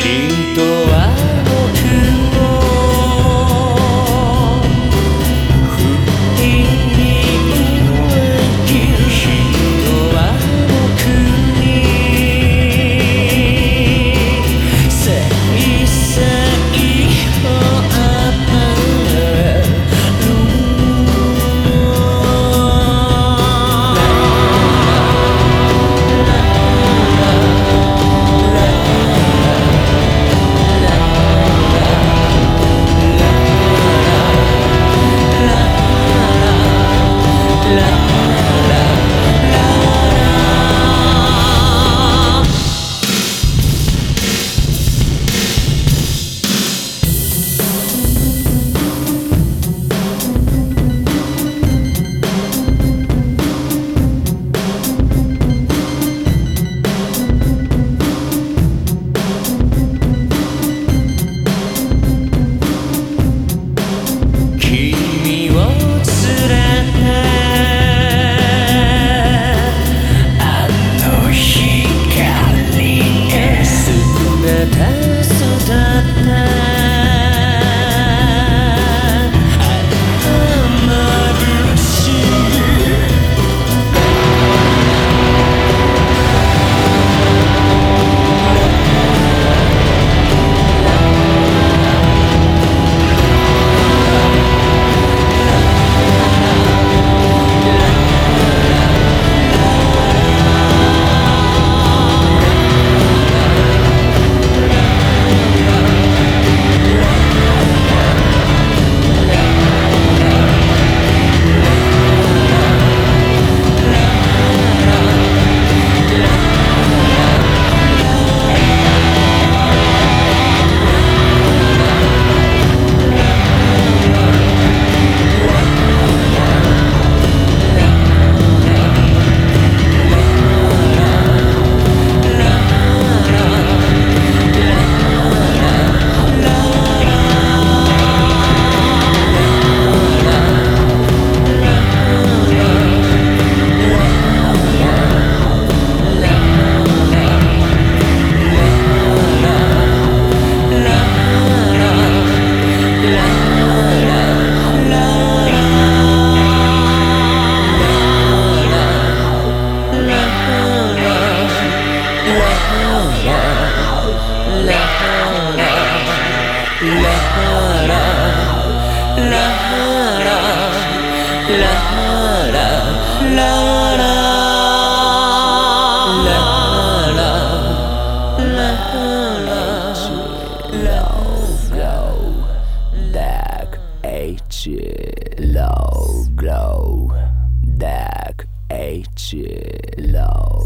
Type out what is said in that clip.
Quinto. 連れて Low, Glow Dark H Low